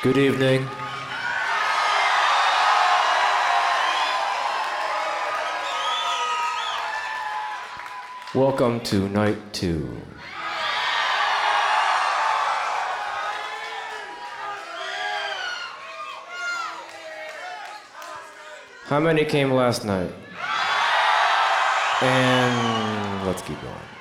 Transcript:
Good evening. Welcome to night two. How many came last night? And let's keep going.